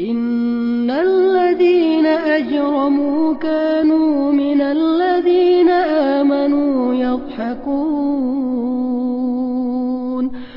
إن الذين أجرموا كانوا من الذين آمنوا يضحكون